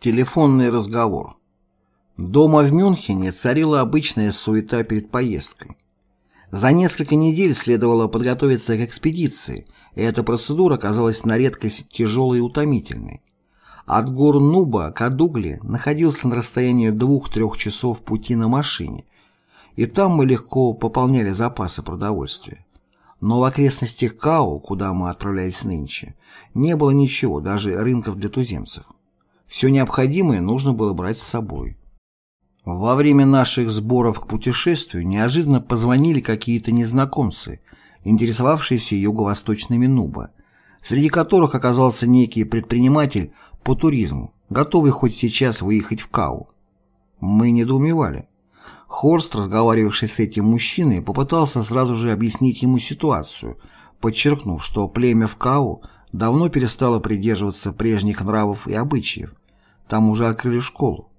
Телефонный разговор. Дома в Мюнхене царила обычная суета перед поездкой. За несколько недель следовало подготовиться к экспедиции, и эта процедура оказалась на редкость тяжелой и утомительной. От гор Нуба к Адугле находился на расстоянии двух-трех часов пути на машине, и там мы легко пополняли запасы продовольствия. Но в окрестностях Као, куда мы отправлялись нынче, не было ничего, даже рынков для туземцев. Все необходимое нужно было брать с собой. Во время наших сборов к путешествию неожиданно позвонили какие-то незнакомцы, интересовавшиеся юго-восточными Нуба, среди которых оказался некий предприниматель по туризму, готовый хоть сейчас выехать в Кау. Мы недоумевали. Хорст, разговаривавший с этим мужчиной, попытался сразу же объяснить ему ситуацию, подчеркнув, что племя в Кау давно перестало придерживаться прежних нравов и обычаев, там уже открыли школу.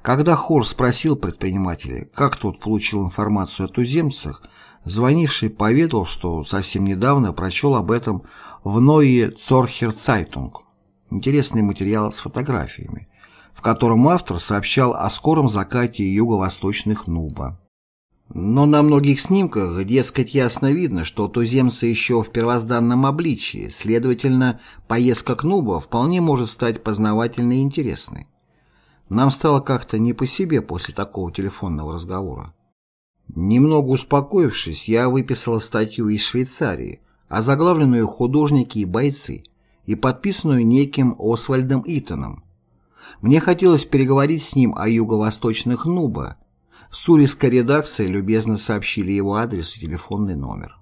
Когда Хорст спросил предпринимателя, как тот получил информацию о туземцах, звонивший поведал, что совсем недавно прочел об этом в Нойе Цюрхер Цайтунг. Интересный материал с фотографиями, в котором автор сообщал о скором закате юго-восточных Нуба. Но на многих снимках, дескать, ясно видно, что туземцы еще в первозданном обличии, следовательно, поездка к Нубу вполне может стать познавательной и интересной. Нам стало как-то не по себе после такого телефонного разговора. Немного успокоившись, я выписал статью из Швейцарии, озаглавленную «Художники и бойцы» и подписанную неким Освальдом Итоном. Мне хотелось переговорить с ним о юго-восточных Нуба, Сурийская редакция любезно сообщили его адрес и телефонный номер.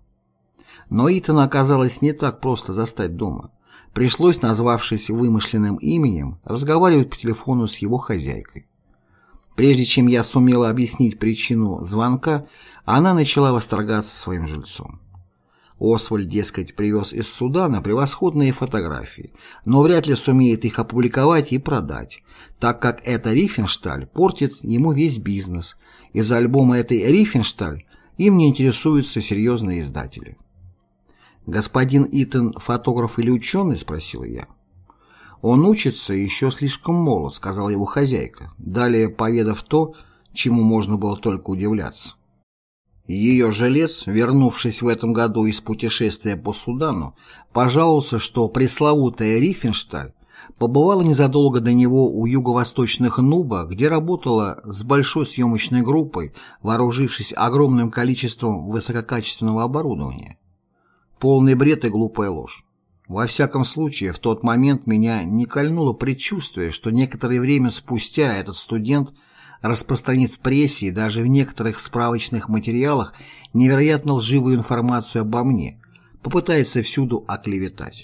Но Итана оказалось не так просто застать дома. Пришлось, назвавшись вымышленным именем, разговаривать по телефону с его хозяйкой. Прежде чем я сумела объяснить причину звонка, она начала восторгаться своим жильцом. Освальд, дескать, привез из Судана превосходные фотографии, но вряд ли сумеет их опубликовать и продать, так как эта Рифеншталь портит ему весь бизнес, из альбома этой Рифеншталь им не интересуются серьезные издатели. «Господин Итан фотограф или ученый?» – спросил я. «Он учится еще слишком молод», – сказала его хозяйка, далее поведав то, чему можно было только удивляться. Ее жилец, вернувшись в этом году из путешествия по Судану, пожаловался, что пресловутая Рифеншталь побывала незадолго до него у юго-восточных Нуба, где работала с большой съемочной группой, вооружившись огромным количеством высококачественного оборудования. Полный бред и глупая ложь. Во всяком случае, в тот момент меня не кольнуло предчувствие, что некоторое время спустя этот студент распространит в прессе и даже в некоторых справочных материалах невероятно лживую информацию обо мне, попытается всюду оклеветать.